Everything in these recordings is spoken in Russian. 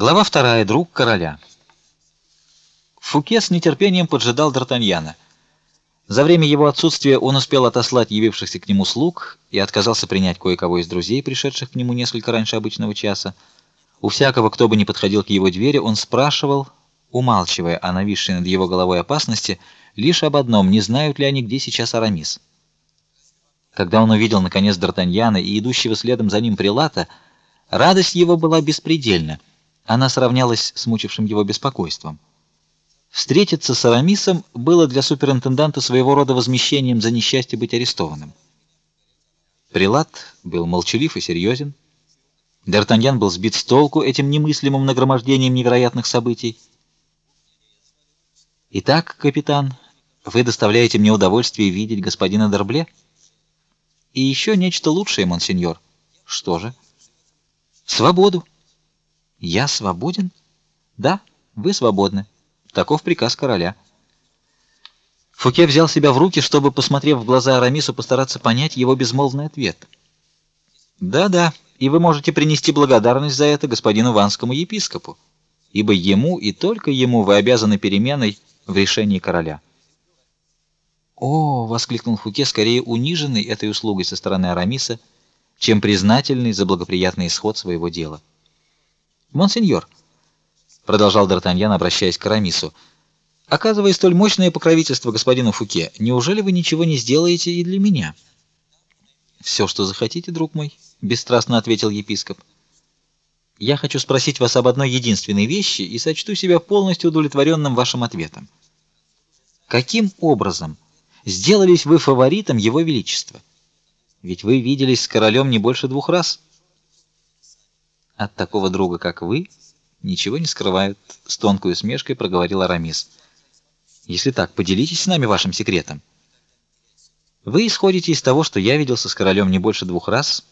Глава вторая. Друг короля. Фуке с нетерпением поджидал Д'Артаньяна. За время его отсутствия он успел отослать явившихся к нему слуг и отказался принять кое-кого из друзей, пришедших к нему несколько раньше обычного часа. У всякого, кто бы ни подходил к его двери, он спрашивал, умалчивая о нависшей над его головой опасности, лишь об одном: не знают ли они, где сейчас Арамис. Когда он увидел наконец Д'Артаньяна и идущего следом за ним прилата, радость его была беспредельна. Она сравнялась с мучившим его беспокойством. Встретиться с Арамисом было для суперинтенданта своего рода возмещением за несчастье быть арестованным. Прилат был молчалив и серьезен. Д'Артаньян был сбит с толку этим немыслимым нагромождением невероятных событий. Итак, капитан, вы доставляете мне удовольствие видеть господина Д'Арбле? И еще нечто лучшее, монсеньор. Что же? Свободу. Я свободен? Да, вы свободны. Таков приказ короля. Фуке взял себя в руки, чтобы, посмотрев в глаза Арамису, постараться понять его безмолвный ответ. Да-да, и вы можете принести благодарность за это господину ванскому епископу, ибо ему и только ему вы обязаны переменой в решении короля. «О!» — воскликнул Фуке, скорее униженный этой услугой со стороны Арамиса, чем признательный за благоприятный исход своего дела. «Монсеньор», — продолжал Д'Артаньян, обращаясь к Арамису, — «оказывая столь мощное покровительство господину Фуке, неужели вы ничего не сделаете и для меня?» «Все, что захотите, друг мой», — бесстрастно ответил епископ. «Я хочу спросить вас об одной единственной вещи и сочту себя полностью удовлетворенным вашим ответом. Каким образом...» сделались вы фаворитом его величества. Ведь вы виделись с королем не больше двух раз. От такого друга, как вы, ничего не скрывают, с тонкой усмешкой проговорил Арамис. Если так, поделитесь с нами вашим секретом. Вы исходите из того, что я виделся с королем не больше двух раз,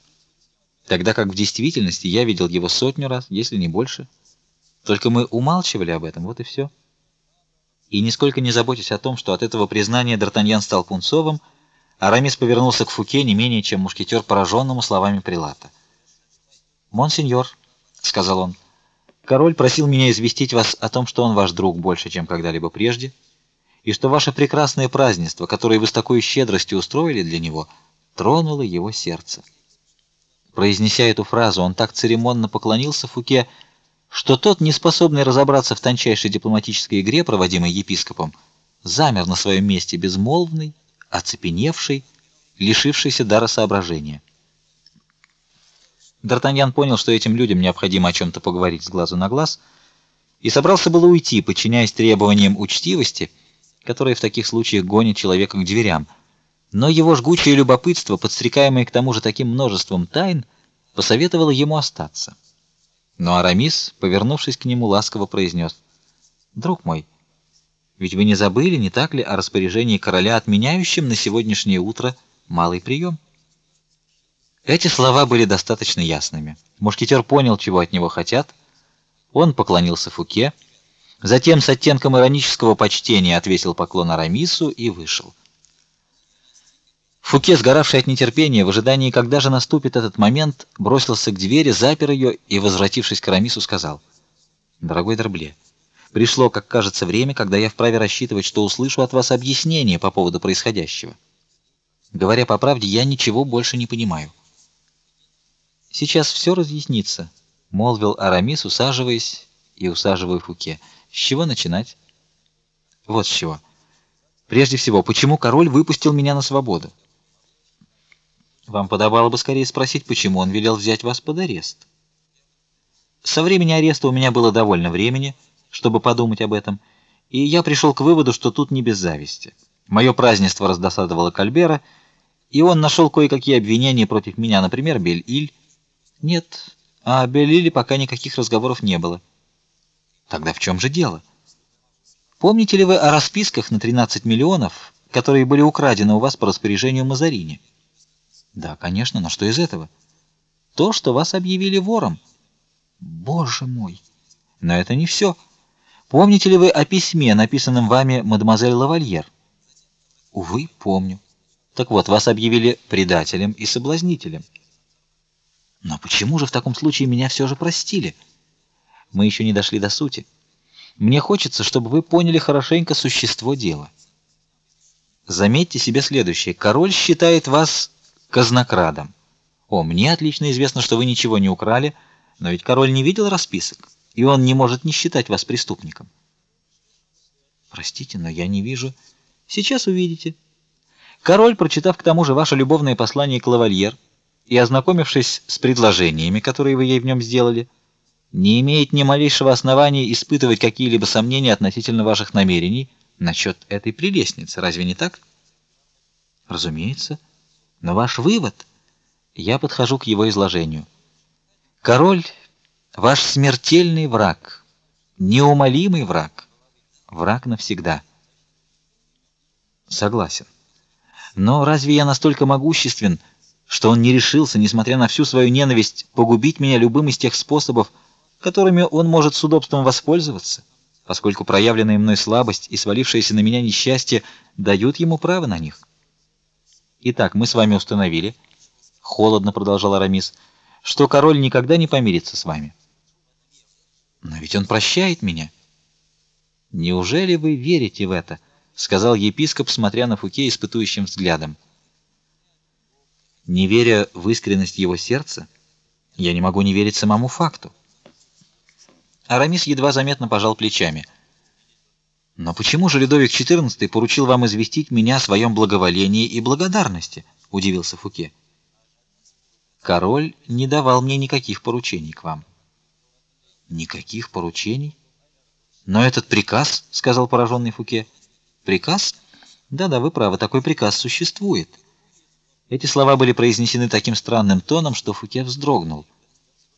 тогда как в действительности я видел его сотню раз, если не больше. Только мы умалчивали об этом, вот и все. И нисколько не заботясь о том, что от этого признания Д'Артаньян стал пунцовым, Арамис повернулся к Фуке не менее чем мушкетер, пораженному словами прилата. "Монсеньор", сказал он. "Король просил меня известить вас о том, что он ваш друг больше, чем когда-либо прежде, и что ваше прекрасное празднество, которое вы с такой щедростью устроили для него, тронуло его сердце". Произнеся эту фразу, он так церемонно поклонился Фуке, что тот, не способный разобраться в тончайшей дипломатической игре, проводимой епископом, замер на своем месте безмолвный, оцепеневший, лишившийся дара соображения. Д'Артаньян понял, что этим людям необходимо о чем то поговорить с глазу на глаз, и собрался было уйти, подчиняясь требованиям учтивости, которые в таких случаях гонят человека к дверям. Но его жгучее любопытство, подстрекаемое к тому же таким множеством тайн, посоветовало ему остаться. Но Арамис, повернувшись к нему, ласково произнес: "Друг мой, ведь вы не забыли, не так ли, о распоряжении короля, отменяющем на сегодняшнее утро малый прием?» Эти слова были достаточно ясными. Мушкетер понял, чего от него хотят. Он поклонился Фуке, затем с оттенком иронического почтения отвесил поклон Арамису и вышел. Фуке, сгоравший от нетерпения, в ожидании, когда же наступит этот момент, бросился к двери, запер ее и, возвратившись к Рамису, сказал: "Дорогой Дербле, пришло, как кажется, время, когда я вправе рассчитывать, что услышу от вас объяснение по поводу происходящего. Говоря по правде, я ничего больше не понимаю. Сейчас все разъяснится", молвил Арамис, усаживаясь и усаживая Фуке. "С чего начинать?" "Вот с чего. Прежде всего, почему король выпустил меня на свободу?" Вам подобало бы скорее спросить, почему он велел взять вас под арест. Со времени ареста у меня было довольно времени, чтобы подумать об этом, и я пришел к выводу, что тут не без зависти. Мое празднество раздосадовало Кальбера, и он нашел кое-какие обвинения против меня, например, Бель-Иль. Нет, о Бель-Иле пока никаких разговоров не было. Тогда в чем же дело? Помните ли вы о расписках на 13 миллионов, которые были украдены у вас по распоряжению Мазарини? Да, конечно, но что из этого? То, что вас объявили вором. Боже мой. Но это не все. Помните ли вы о письме, написанном вами мадемуазель Лавальер? Увы, помню. Так вот, вас объявили предателем и соблазнителем. Но почему же в таком случае меня все же простили? Мы еще не дошли до сути. Мне хочется, чтобы вы поняли хорошенько существо дела. Заметьте себе следующее: король считает вас казнокрадом. О, мне отлично известно, что вы ничего не украли, но ведь король не видел расписок, и он не может не считать вас преступником. Простите, но я не вижу. Сейчас увидите. Король, прочитав к тому же ваше любовное послание к лавальер и ознакомившись с предложениями, которые вы ей в нем сделали, не имеет ни малейшего основания испытывать какие-либо сомнения относительно ваших намерений насчет этой прелестницы. Разве не так? Разумеется. Но ваш вывод, я подхожу к его изложению. Король ваш смертельный враг, неумолимый враг, враг навсегда. Согласен. Но разве я настолько могуществен, что он не решился, несмотря на всю свою ненависть, погубить меня любым из тех способов, которыми он может с удобством воспользоваться, поскольку проявленная мной слабость и свалившееся на меня несчастье дают ему право на них? Итак, мы с вами установили, холодно продолжал Арамис, что король никогда не помирится с вами. Но ведь он прощает меня. Неужели вы верите в это? сказал епископ, смотря на Фуке испытующим взглядом. Не веря в искренность его сердца, я не могу не верить самому факту. Арамис едва заметно пожал плечами. Но почему же Людовик XIV поручил вам известить меня о своем благоволении и благодарности? удивился Фуке. Король не давал мне никаких поручений к вам. Никаких поручений? Но этот приказ, сказал пораженный Фуке. Приказ? Да-да, вы правы, такой приказ существует. Эти слова были произнесены таким странным тоном, что Фуке вздрогнул.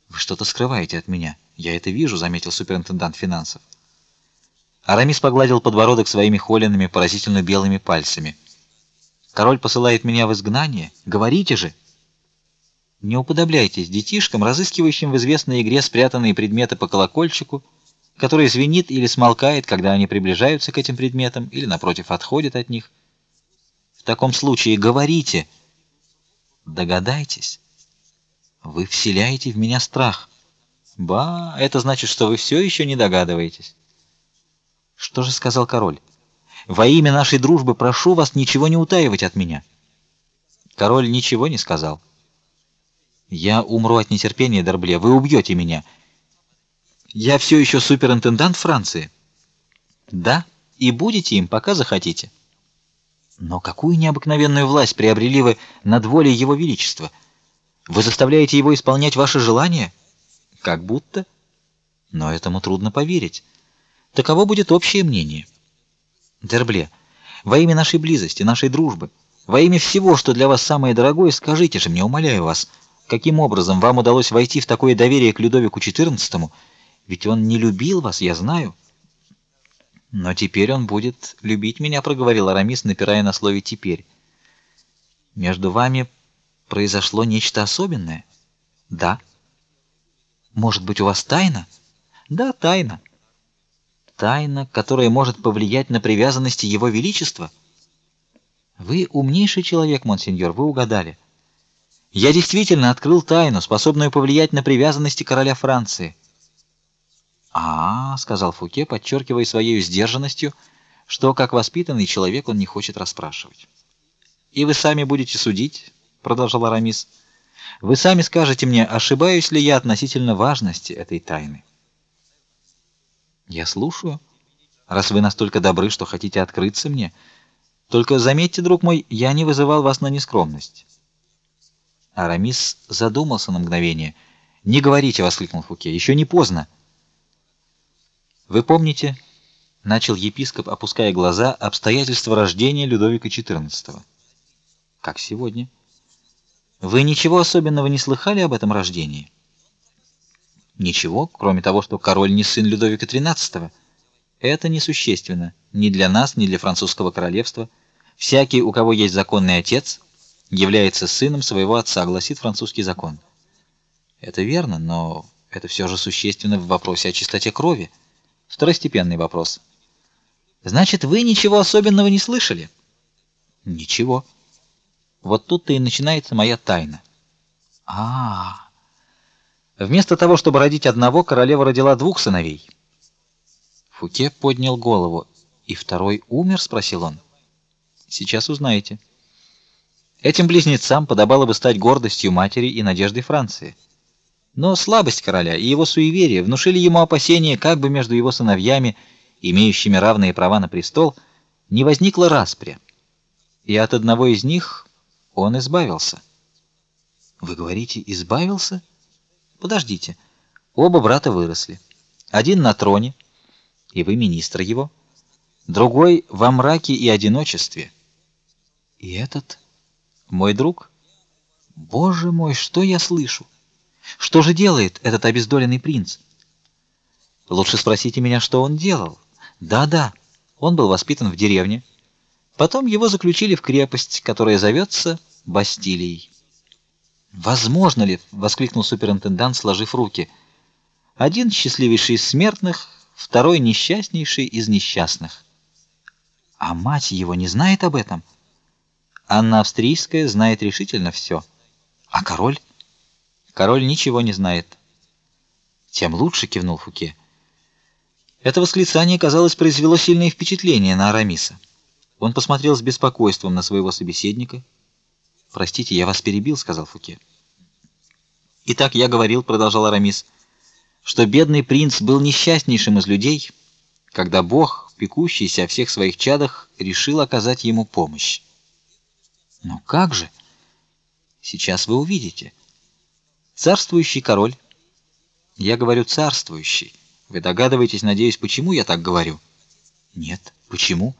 Вы что-то скрываете от меня. Я это вижу, заметил суперинтендант финансов. Арамис погладил подбородок своими холеными, поразительно белыми пальцами. Король посылает меня в изгнание. Говорите же. Не уподобляйтесь детишкам, разыскивающим в известной игре спрятанные предметы по колокольчику который звенит или смолкает, когда они приближаются к этим предметам или напротив отходят от них. В таком случае говорите. Догадайтесь. Вы вселяете в меня страх. Ба, это значит, что вы все еще не догадываетесь. Что же сказал король? Во имя нашей дружбы прошу вас ничего не утаивать от меня. Король ничего не сказал. Я умру от нетерпения, Д'Арбле. Вы убьете меня. Я все еще суперинтендант Франции. Да, и будете им, пока захотите. Но какую необыкновенную власть приобрели вы над волей его величества? Вы заставляете его исполнять ваши желания? Как будто. Но этому трудно поверить. Таково будет общее мнение. Дербле, во имя нашей близости, нашей дружбы, во имя всего, что для вас самое дорогое, скажите же мне, умоляю вас, каким образом вам удалось войти в такое доверие к Людовику XIV? Ведь он не любил вас, я знаю. Но теперь он будет любить меня, проговорил Арамис, напирая на слове теперь. Между вами произошло нечто особенное? Да. Может быть, у вас тайна? Да, тайна. Тайна, которая может повлиять на привязанности его величества? Вы умнейший человек, монсеньор, вы угадали. Я действительно открыл тайну, способную повлиять на привязанности короля Франции. А, сказал Фуке, подчеркивая своей сдержанностью, что как воспитанный человек он не хочет расспрашивать. И вы сами будете судить, продолжал Арамис. Вы сами скажете мне, ошибаюсь ли я относительно важности этой тайны. Я слушаю. Раз вы настолько добры, что хотите открыться мне, только заметьте, друг мой, я не вызывал вас на нескромность. Арамис задумался на мгновение. "Не говорите", воскликнул Фуке. "Еще не поздно". Вы помните, начал епископ, опуская глаза, обстоятельства рождения Людовика XIV. Как сегодня? Вы ничего особенного не слыхали об этом рождении? Ничего, кроме того, что король не сын Людовика XIII. Это несущественно ни для нас, ни для французского королевства. Всякий, у кого есть законный отец, является сыном своего отца, гласит французский закон. Это верно, но это все же существенно в вопросе о чистоте крови. Второстепенный вопрос. Значит, вы ничего особенного не слышали? Ничего. Вот тут-то и начинается моя тайна. А, -а, Вместо того, чтобы родить одного, королева родила двух сыновей. Фуке поднял голову. «И второй умер?» — спросил он. «Сейчас узнаете». Этим близнецам подобало бы стать гордостью матери и надеждой Франции. Но слабость короля и его суеверие внушили ему опасения, как бы между его сыновьями, имеющими равные права на престол, не возникла распря. И от одного из них он избавился. Вы говорите, избавился? Подождите. Оба брата выросли. Один на троне, и вы министр его, другой во мраке и одиночестве. И этот мой друг? Боже мой, что я слышу? Что же делает этот обездоленный принц? Лучше спросите меня, что он делал. Да-да, он был воспитан в деревне. Потом его заключили в крепость, которая зовется Бастилией. Возможно ли, воскликнул суперинтендант, сложив руки. Один счастливейший из смертных, второй несчастнейший из несчастных. А мать его не знает об этом. Анна Австрийская знает решительно все. А король? Король ничего не знает. Тем лучше, кивнул Фуке. Это восклицание, казалось, произвело сильное впечатление на Арамиса. Он посмотрел с беспокойством на своего собеседника. "Простите, я вас перебил", сказал Фуке. "Итак, я говорил", продолжал Арамис, "что бедный принц был несчастнейшим из людей, когда Бог, пекущийся о всех своих чадах, решил оказать ему помощь. Но как же? Сейчас вы увидите. Царствующий король. Я говорю царствующий. Вы догадываетесь, надеюсь, почему я так говорю? Нет. Почему?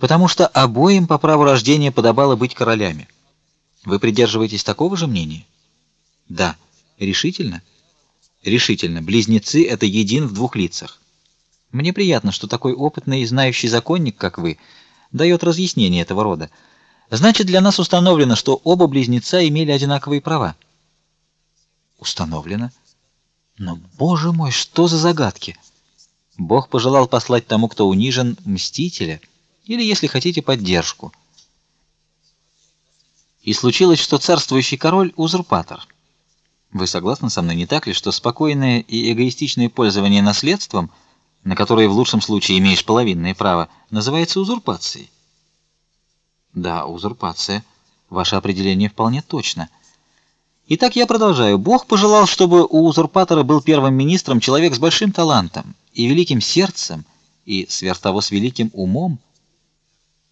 Потому что обоим по праву рождения подобало быть королями. Вы придерживаетесь такого же мнения? Да. Решительно? Решительно. Близнецы это един в двух лицах. Мне приятно, что такой опытный и знающий законник, как вы, дает разъяснение этого рода. Значит, для нас установлено, что оба близнеца имели одинаковые права. Установлено. Но, боже мой, что за загадки? Бог пожелал послать тому, кто унижен, мстителя, или, если хотите, поддержку. И случилось, что царствующий король узурпатор. Вы согласны со мной, не так ли, что спокойное и эгоистичное пользование наследством, на которое в лучшем случае имеешь половинное право, называется узурпацией? Да, узурпация. Ваше определение вполне точно. Итак, я продолжаю. Бог пожелал, чтобы у узурпатора был первым министром человек с большим талантом и великим сердцем, и сверх того с великим умом.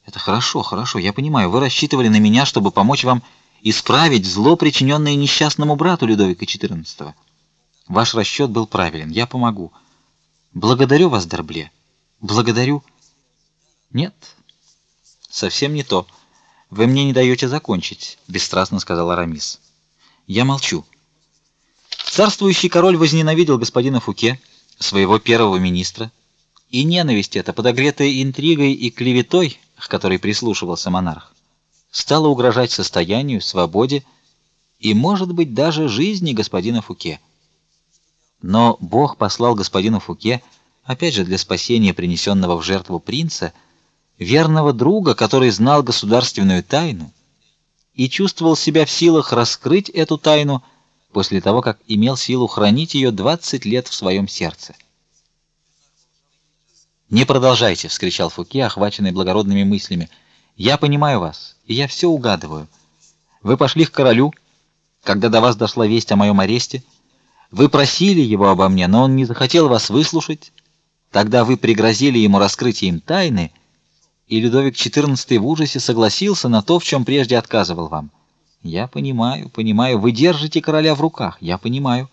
Это хорошо, хорошо, я понимаю. Вы рассчитывали на меня, чтобы помочь вам исправить зло, причиненное несчастному брату Людовика XIV. Ваш расчет был правилен. Я помогу. Благодарю вас, Дербле. Благодарю. Нет, совсем не то. Вы мне не даете закончить, бесстрастно сказал Арамис. Я молчу. Царствующий король возненавидел господина Фуке, своего первого министра, и ненависть эта, подогретая интригой и клеветой, к которой прислушивался монарх, стала угрожать состоянию, свободе и, может быть, даже жизни господина Фуке. Но Бог послал господину Фуке, опять же для спасения принесенного в жертву принца, верного друга, который знал государственную тайну и чувствовал себя в силах раскрыть эту тайну после того, как имел силу хранить ее 20 лет в своем сердце. Не продолжайте, вскричал Фуке, охваченный благородными мыслями. Я понимаю вас, и я все угадываю. Вы пошли к королю, когда до вас дошла весть о моем аресте. Вы просили его обо мне, но он не захотел вас выслушать. Тогда вы пригрозили ему раскрытием тайны и Людовик XIV в ужасе согласился на то, в чем прежде отказывал вам. Я понимаю, понимаю, вы держите короля в руках. Я понимаю.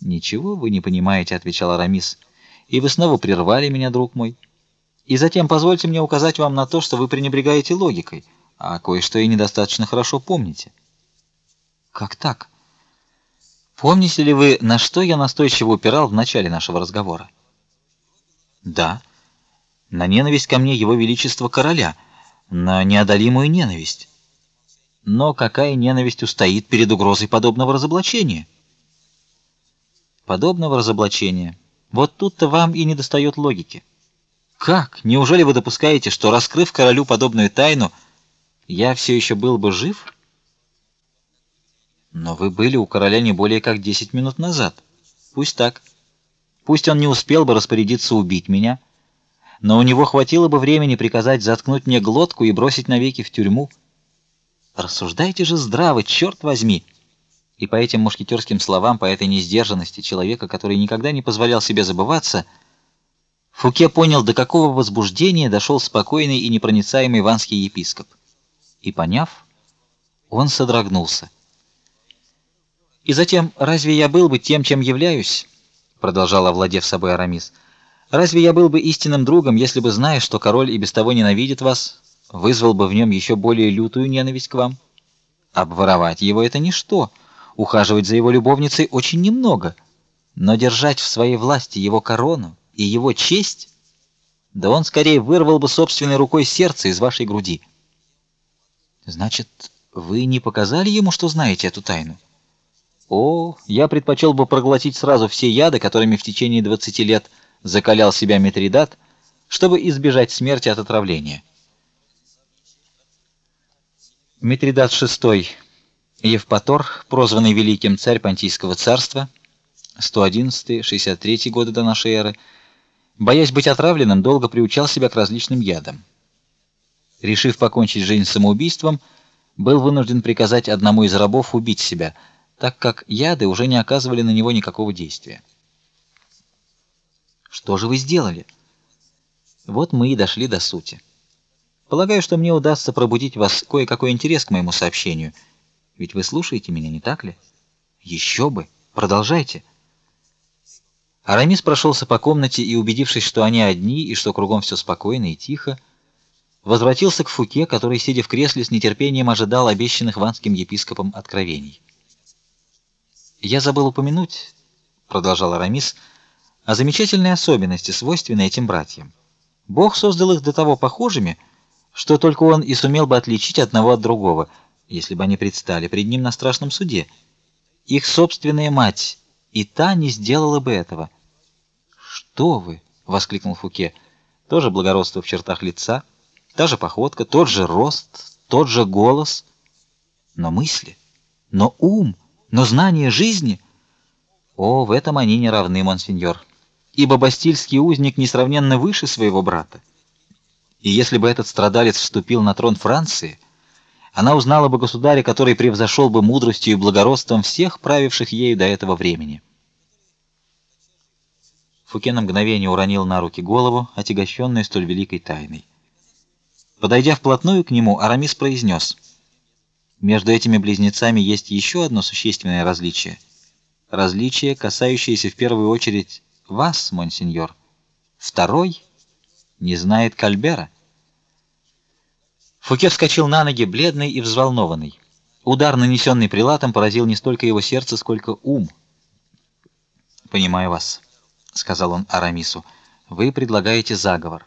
Ничего вы не понимаете, отвечал Арамис. И вы снова прервали меня, друг мой. И затем позвольте мне указать вам на то, что вы пренебрегаете логикой, а кое-что и недостаточно хорошо помните. Как так? Помните ли вы, на что я настойчиво упирал в начале нашего разговора? Да на ненависть ко мне его величества короля, на неодолимую ненависть. Но какая ненависть устоит перед угрозой подобного разоблачения? Подобного разоблачения. Вот тут-то вам и недостает логики. Как? Неужели вы допускаете, что раскрыв королю подобную тайну, я все еще был бы жив? Но вы были у короля не более как десять минут назад. Пусть так. Пусть он не успел бы распорядиться убить меня, но у него хватило бы времени приказать заткнуть мне глотку и бросить навеки в тюрьму. Рассуждайте же здраво, черт возьми. И по этим мушкетерским словам, по этой несдержанности человека, который никогда не позволял себе забываться, Фуке понял, до какого возбуждения дошел спокойный и непроницаемый ванский епископ. И поняв, он содрогнулся. И затем, разве я был бы тем, чем являюсь? продолжал овладев собой Арамис. Разве я был бы истинным другом, если бы зная, что король и без того ненавидит вас, вызвал бы в нем еще более лютую ненависть к вам? Обворовать его это ничто, ухаживать за его любовницей очень немного, но держать в своей власти его корону и его честь, да он скорее вырвал бы собственной рукой сердце из вашей груди. Значит, вы не показали ему, что знаете эту тайну? О, я предпочел бы проглотить сразу все яды, которыми в течение 20 лет закалял себя Митридат, чтобы избежать смерти от отравления. Митридат VI, Евпатор, прозванный великим царь Понтийского царства, 111-63 годы до нашей эры, боясь быть отравленным, долго приучал себя к различным ядам. Решив покончить жизнь самоубийством, был вынужден приказать одному из рабов убить себя – так как яды уже не оказывали на него никакого действия. Что же вы сделали? Вот мы и дошли до сути. Полагаю, что мне удастся пробудить вас кое-какой интерес к моему сообщению. Ведь вы слушаете меня, не так ли? Еще бы. Продолжайте. Арамис прошелся по комнате и, убедившись, что они одни и что кругом все спокойно и тихо, возвратился к Фуке, который, сидя в кресле, с нетерпением ожидал обещанных ванским епископом откровений. Я забыл упомянуть, продолжал Арамис, о замечательной особенности, свойственной этим братьям. Бог создал их до того похожими, что только он и сумел бы отличить одного от другого, если бы они предстали пред ним на страшном суде. Их собственная мать и та не сделала бы этого. Что вы, воскликнул Фуке. Тоже благородство в чертах лица, та же походка, тот же рост, тот же голос, но мысли, но ум но знание жизни О, в этом они не равны, монсеньор. Ибо бастильский узник несравненно выше своего брата. И если бы этот страдалец вступил на трон Франции, она узнала бы государя, который превзошел бы мудростью и благородством всех правивших ею до этого времени. Фуке на мгновение уронил на руки голову, отягощенную столь великой тайной. Подойдя вплотную к нему, Арамис произнес — между этими близнецами есть еще одно существенное различие. Различие, касающееся в первую очередь вас, монсеньор. Второй не знает Кальбера. Фуке вскочил на ноги, бледный и взволнованный. Удар, нанесенный прилатом, поразил не столько его сердце, сколько ум. Понимаю вас, сказал он Арамису. Вы предлагаете заговор.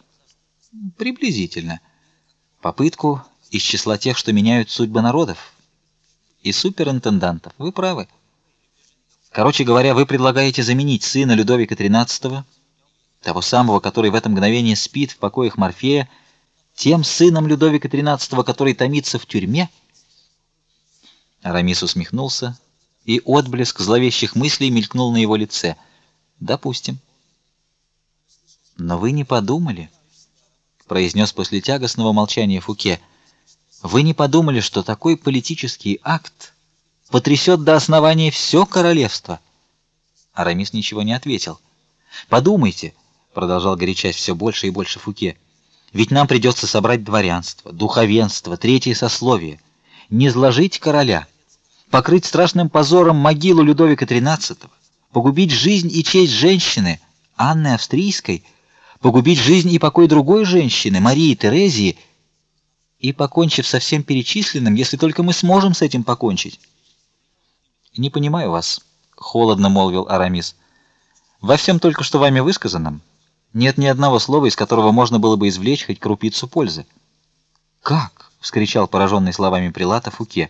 Приблизительно. Попытку из числа тех, что меняют судьбы народов и суперинтендантов. Вы правы. Короче говоря, вы предлагаете заменить сына Людовика XIII, того самого, который в это мгновение спит в покоях Морфея, тем сыном Людовика XIII, который томится в тюрьме. Арамис усмехнулся, и отблеск зловещих мыслей мелькнул на его лице. Допустим. Но вы не подумали, произнес после тягостного молчания Фуке. Вы не подумали, что такой политический акт потрясет до основания все королевство? Арамис ничего не ответил. Подумайте, продолжал горячась все больше и больше Фуке. Ведь нам придется собрать дворянство, духовенство, третье сословие, не зложить короля, покрыть страшным позором могилу Людовика XIII, погубить жизнь и честь женщины Анны Австрийской, погубить жизнь и покой другой женщины Марии Терезии и покончив со всем перечисленным, если только мы сможем с этим покончить. Не понимаю вас, холодно молвил Арамис. Во всем только что вами высказанном нет ни одного слова, из которого можно было бы извлечь хоть крупицу пользы. Как? вскричал пораженный словами прилата Фуке.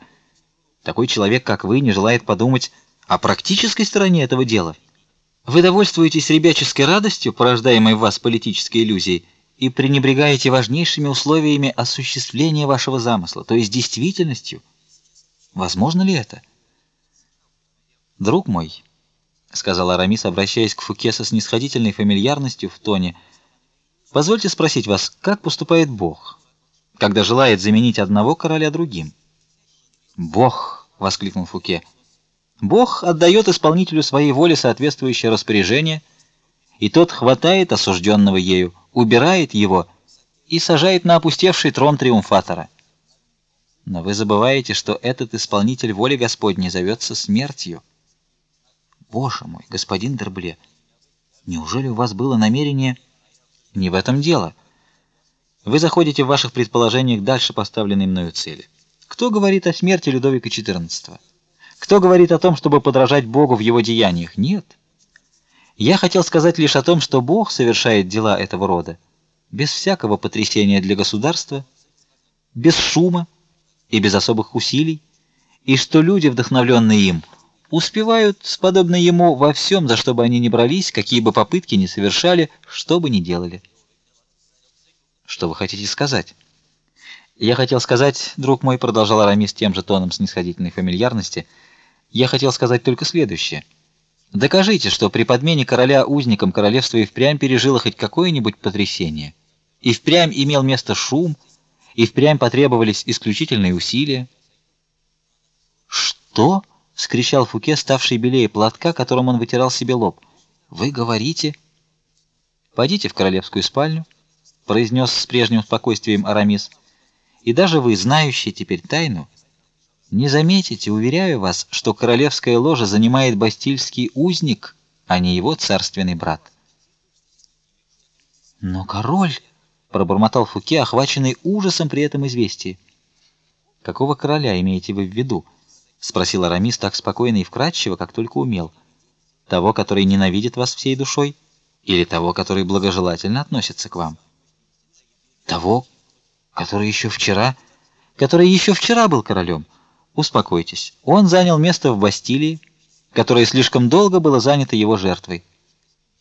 Такой человек, как вы, не желает подумать о практической стороне этого дела. Вы довольствуетесь ребяческой радостью, порождаемой в вас политической иллюзией, и пренебрегаете важнейшими условиями осуществления вашего замысла, то есть действительностью. Возможно ли это? Друг мой, сказал Арамис, обращаясь к Фуке со снисходительной фамильярностью в тоне, позвольте спросить вас, как поступает Бог, когда желает заменить одного короля другим? Бог, воскликнул Фуке. Бог отдает исполнителю своей воли соответствующее распоряжение, и тот хватает осужденного ею, убирает его и сажает на опустевший трон триумфатора. Но вы забываете, что этот исполнитель воли Господней зовется смертью. Боже мой, господин Дербле, неужели у вас было намерение не в этом дело? Вы заходите в ваших предположениях дальше поставленной мною цели. Кто говорит о смерти Людовика XIV? Кто говорит о том, чтобы подражать Богу в его деяниях? Нет. Я хотел сказать лишь о том, что Бог совершает дела этого рода без всякого потрясения для государства, без шума и без особых усилий, и что люди, вдохновленные им, успевают, подобно ему, во всем, за что бы они ни брались, какие бы попытки ни совершали, что бы ни делали. Что вы хотите сказать? Я хотел сказать, друг мой, продолжал Арамис тем же тоном снисходительной фамильярности, я хотел сказать только следующее. Докажите, что при подмене короля узником королевство и впрямь пережило хоть какое-нибудь потрясение. И впрямь имел место шум, и впрямь потребовались исключительные усилия. Что? Вскричал Фуке, ставший белее платка, которым он вытирал себе лоб. Вы говорите? Пойдите в королевскую спальню, произнес с прежним спокойствием Арамис. И даже вы, знающий теперь тайну, не заметите, уверяю вас, что королевская ложа занимает бастильский узник, а не его царственный брат. Но король пробормотал Фуке, охваченный ужасом при этом известии. Какого короля имеете вы в виду? Спросил Арамис так спокойно и вкратчиво, как только умел. Того, который ненавидит вас всей душой, или того, который благожелательно относится к вам? Того, который еще вчера, который еще вчера был королем. Успокойтесь. Он занял место в Бастилии, которое слишком долго было занято его жертвой.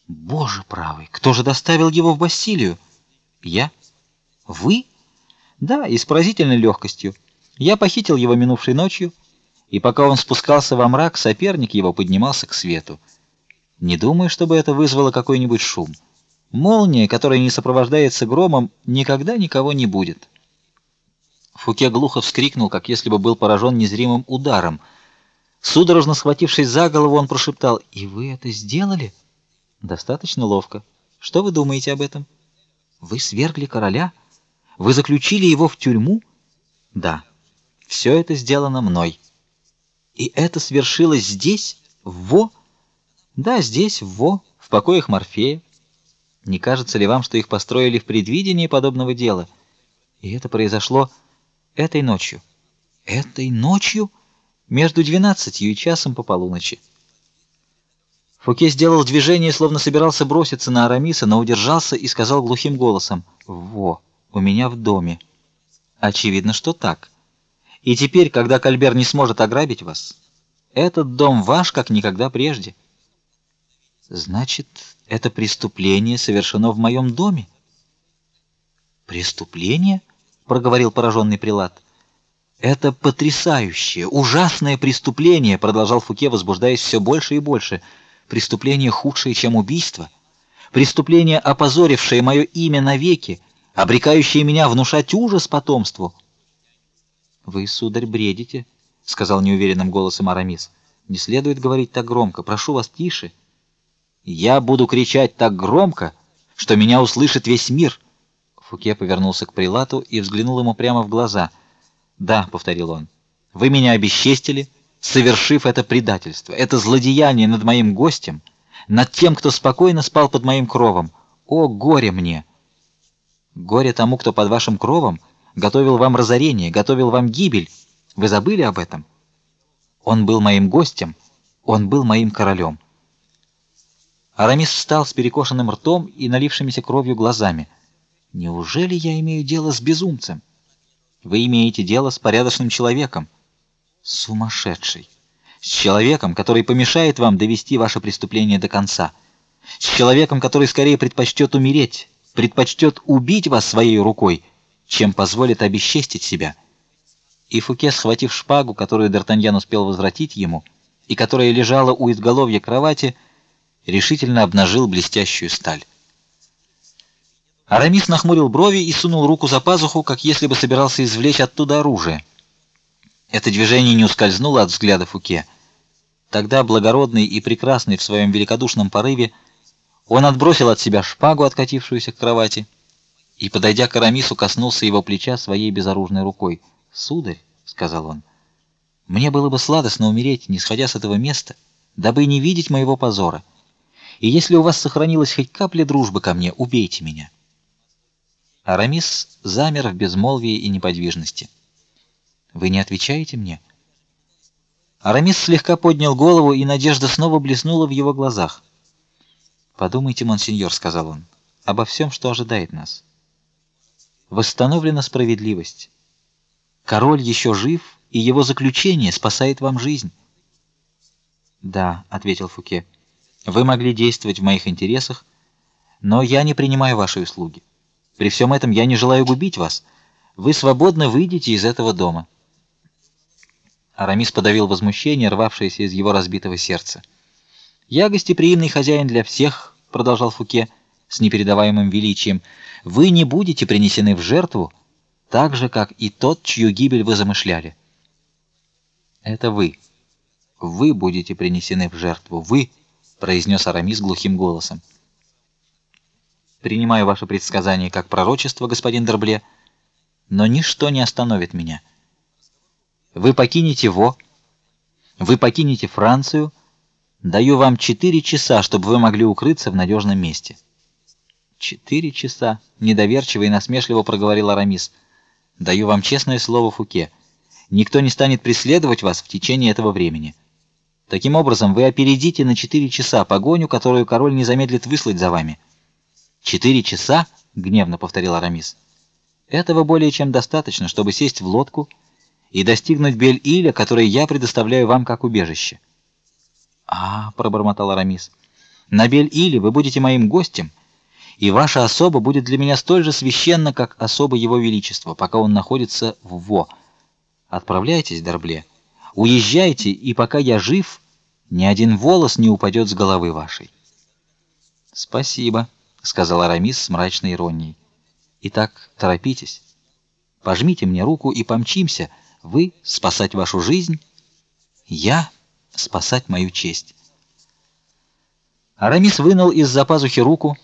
Боже правый, кто же доставил его в Бастилию? Я? Вы? Да, и с поразительной легкостью. Я похитил его минувшей ночью, и пока он спускался во мрак, соперник его поднимался к свету. Не думаю, чтобы это вызвало какой-нибудь шум. Молния, которая не сопровождается громом, никогда никого не будет. Фуке глухо вскрикнул, как если бы был поражен незримым ударом. Судорожно схватившись за голову, он прошептал: "И вы это сделали?" "Достаточно ловко. Что вы думаете об этом?" Вы свергли короля? Вы заключили его в тюрьму? Да. Все это сделано мной. И это свершилось здесь, в Во? Да, здесь, в Во, в покоях Морфея. Не кажется ли вам, что их построили в предвидении подобного дела? И это произошло этой ночью. Этой ночью между двенадцатью и часом по полуночи. Фуке сделал движение, словно собирался броситься на Арамиса, но удержался и сказал глухим голосом: "Во, у меня в доме". Очевидно, что так. И теперь, когда Кальбер не сможет ограбить вас, этот дом ваш, как никогда прежде. Значит, это преступление совершено в моем доме. Преступление? проговорил пораженный прилад. Это потрясающее, ужасное преступление, продолжал Фуке, возбуждаясь все больше и больше преступление худшее, чем убийство, преступление, опозорившее мое имя навеки, обрекающее меня внушать ужас потомству. Вы, сударь, бредите, сказал неуверенным голосом Арамис. Не следует говорить так громко. Прошу вас, тише. Я буду кричать так громко, что меня услышит весь мир. Фуке повернулся к прилату и взглянул ему прямо в глаза. "Да", повторил он. "Вы меня обесчестили, совершив это предательство, это злодеяние над моим гостем, над тем, кто спокойно спал под моим кровом. О горе мне! Горе тому, кто под вашим кровом готовил вам разорение, готовил вам гибель. Вы забыли об этом? Он был моим гостем, он был моим королем. Арамис встал с перекошенным ртом и налившимися кровью глазами. Неужели я имею дело с безумцем? Вы имеете дело с порядочным человеком сумасшедший, с человеком, который помешает вам довести ваше преступление до конца, с человеком, который скорее предпочтет умереть, предпочтет убить вас своей рукой, чем позволит обесчестить себя. И Фуке, схватив шпагу, которую Д'Артаньян успел возвратить ему, и которая лежала у изголовья кровати, решительно обнажил блестящую сталь. Арамис нахмурил брови и сунул руку за пазуху, как если бы собирался извлечь оттуда оружие. Это движение не ускользнуло от взгляда Фуке. Тогда благородный и прекрасный в своем великодушном порыве, он отбросил от себя шпагу, откатившуюся к кровати, и, подойдя к Арамису, коснулся его плеча своей безоружной рукой. "Сударь", сказал он. "Мне было бы сладостно умереть, не сходя с этого места, дабы не видеть моего позора. И если у вас сохранилась хоть капля дружбы ко мне, убейте меня". Арамис замер в безмолвии и неподвижности. Вы не отвечаете мне? Арамис слегка поднял голову, и надежда снова блеснула в его глазах. Подумайте, монсеньор, сказал он, обо всем, что ожидает нас. Восстановлена справедливость. Король еще жив, и его заключение спасает вам жизнь. Да, ответил Фуке. Вы могли действовать в моих интересах, но я не принимаю ваши услуги. При всем этом я не желаю губить вас. Вы свободно выйдете из этого дома. Арамис подавил возмущение, рвавшееся из его разбитого сердца. Я гостеприимный хозяин для всех, продолжал Фуке с непередаваемым величием. Вы не будете принесены в жертву, так же как и тот, чью гибель вы замышляли. Это вы. Вы будете принесены в жертву, вы, произнес Арамис глухим голосом. Принимаю ваше предсказание как пророчество, господин Дербле, но ничто не остановит меня. Вы покинете Во, вы покинете Францию. Даю вам четыре часа, чтобы вы могли укрыться в надежном месте. Четыре часа, недоверчиво и насмешливо проговорил Арамис. Даю вам честное слово, Фуке. Никто не станет преследовать вас в течение этого времени. Таким образом, вы опередите на четыре часа погоню, которую король не замедлит выслать за вами. Четыре часа, гневно повторил Арамис. Этого более чем достаточно, чтобы сесть в лодку и достигнуть Бель-Иля, который я предоставляю вам как убежище. А, пробормотал Арамис. На Бель-Иле вы будете моим гостем, и ваша особа будет для меня столь же священна, как особа его величества, пока он находится в Во. Отправляйтесь, Дорбле. Уезжайте, и пока я жив, ни один волос не упадет с головы вашей. Спасибо сказал Арамис с мрачной иронией. Итак, торопитесь. Пожмите мне руку и помчимся. Вы спасать вашу жизнь, я спасать мою честь. Арамис вынул из-за пазухи руку.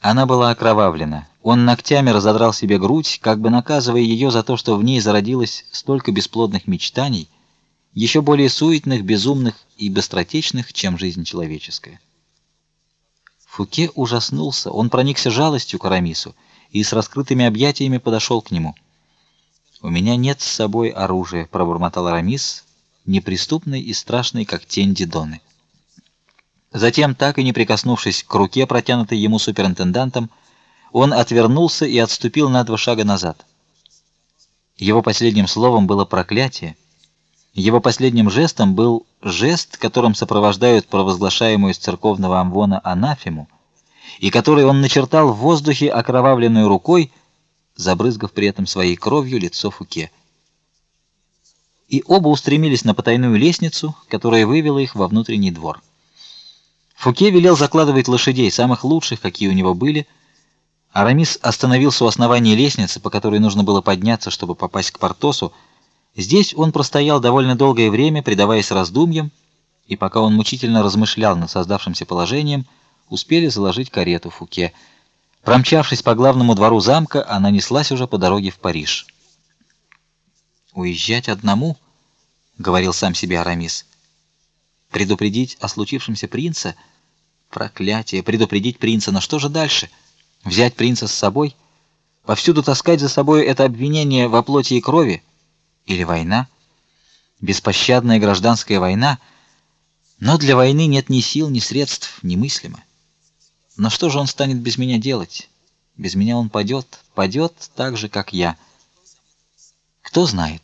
Она была окровавлена. Он ногтями разодрал себе грудь, как бы наказывая ее за то, что в ней зародилось столько бесплодных мечтаний, еще более суетных, безумных и быстротечных, чем жизнь человеческая. Фуке ужаснулся. Он проникся жалостью к Арамису и с раскрытыми объятиями подошел к нему. У меня нет с собой оружия, пробормотал Арамис, неприступный и страшный, как тень Дидоны. Затем, так и не прикоснувшись к руке, протянутой ему суперинтендантом, он отвернулся и отступил на два шага назад. Его последним словом было проклятие. Его последним жестом был жест, которым сопровождают провозглашаемую из церковного амвона анафему, и который он начертал в воздухе окровавленной рукой, забрызгав при этом своей кровью лицо Фуке. И оба устремились на потайную лестницу, которая вывела их во внутренний двор. Фуке велел закладывать лошадей, самых лучших, какие у него были. Арамис остановился у основания лестницы, по которой нужно было подняться, чтобы попасть к Портосу. Здесь он простоял довольно долгое время, предаваясь раздумьям, и пока он мучительно размышлял над создавшимся положением, успели заложить карету Фуке. Промчавшись по главному двору замка, она неслась уже по дороге в Париж. Уезжать одному, говорил сам себе Арамис. Предупредить о случившемся принца? Проклятие, предупредить принца, но что же дальше? Взять принца с собой? Повсюду таскать за собой это обвинение во плоти и крови? Или война? Беспощадная гражданская война, но для войны нет ни сил, ни средств, ни мыслимо. Но что же он станет без меня делать? Без меня он падет, падет так же, как я. Кто знает?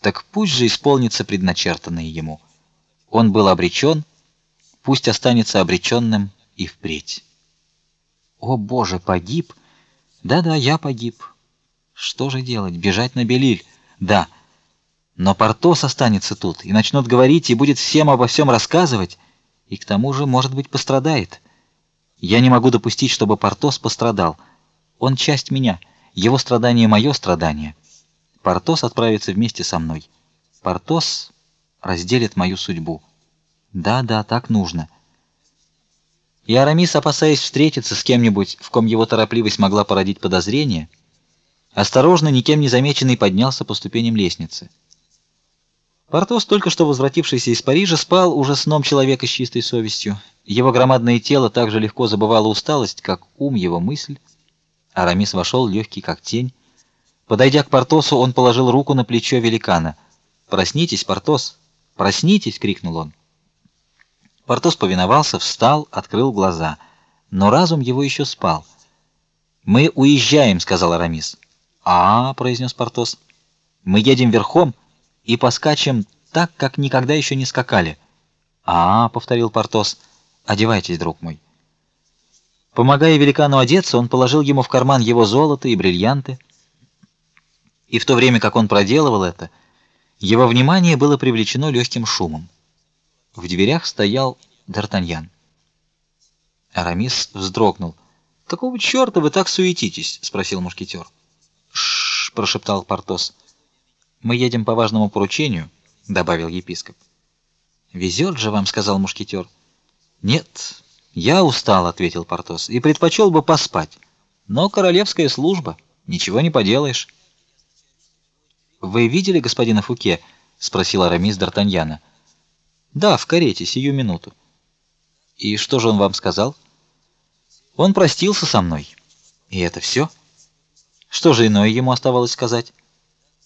Так пусть же исполнится предначертанное ему. Он был обречен, пусть останется обреченным и впредь. О, боже, погиб. Да-да, я погиб. Что же делать? Бежать на Белиль? Да. Но Портос останется тут и начнет говорить и будет всем обо всем рассказывать, и к тому же, может быть, пострадает. Я не могу допустить, чтобы Портос пострадал. Он часть меня, его страдание мое страдание. Портос отправится вместе со мной. Портос разделит мою судьбу. Да, да, так нужно. И Арамис, опасаясь встретиться с кем-нибудь, в ком его торопливость могла породить подозрение, осторожно, никем не замеченный, поднялся по ступеням лестницы. Портос, только что возвратившийся из Парижа, спал уже сном человека с чистой совестью. Его громадное тело так же легко забывало усталость, как ум его мысль. Арамис вошел легкий, как тень. Подойдя к Портосу, он положил руку на плечо великана. "Проснитесь, Портос, проснитесь", крикнул он. Портос повиновался, встал, открыл глаза, но разум его еще спал. "Мы уезжаем", сказал Арамис. "А", произнес Портос. "Мы едем верхом и поскачем так, как никогда еще не скакали". "А", повторил Портос. "Одевайтесь, друг мой". Помогая великану одеться, он положил ему в карман его золото и бриллианты. И в то время, как он проделывал это, его внимание было привлечено легким шумом. В дверях стоял Д'Артаньян. Арамис вздрогнул. "Какого чёрта вы так суетитесь?" спросил мушкетер. "Шш", прошептал Портос. "Мы едем по важному поручению", добавил епископ. "Везет же вам", сказал мушкетер. "Нет, я устал", ответил Портос. "И предпочел бы поспать. Но королевская служба, ничего не поделаешь". Вы видели господина Фуке? спросил Арамис Д'Артаньяна. Да, в карете сию минуту. И что же он вам сказал? Он простился со мной. И это все? Что же иное ему оставалось сказать?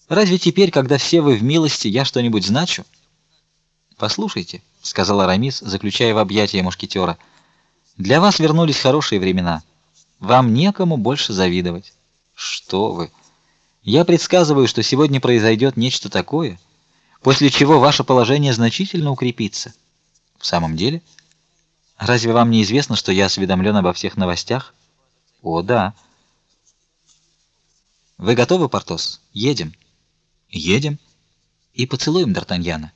Разве теперь, когда все вы в милости, я что-нибудь значу? Послушайте, сказал Арамис, заключая в объятия мушкетера. Для вас вернулись хорошие времена. Вам некому больше завидовать. Что вы? Я предсказываю, что сегодня произойдет нечто такое, после чего ваше положение значительно укрепится. В самом деле, разве вам не известно, что я осведомлен обо всех новостях? О, да. Вы готовы, Портос? Едем. Едем. И поцелуем Д'Артаньяна.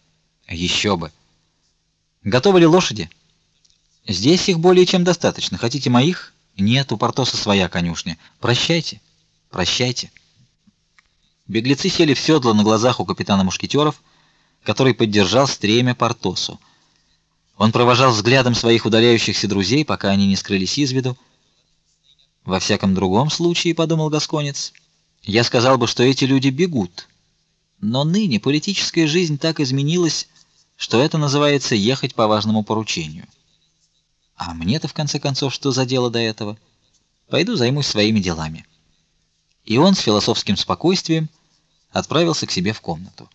Еще бы. Готовы ли лошади? Здесь их более чем достаточно. Хотите моих? Нет, у Портоса своя конюшня. Прощайте. Прощайте. Беглецы сели в седло на глазах у капитана мушкетеров, который поддержал стремя Портосу. Он провожал взглядом своих удаляющихся друзей, пока они не скрылись из виду. Во всяком другом случае, подумал гасконец, я сказал бы, что эти люди бегут. Но ныне политическая жизнь так изменилась, что это называется ехать по важному поручению. А мне-то в конце концов что за дело до этого? Пойду займусь своими делами. И он с философским спокойствием отправился к себе в комнату.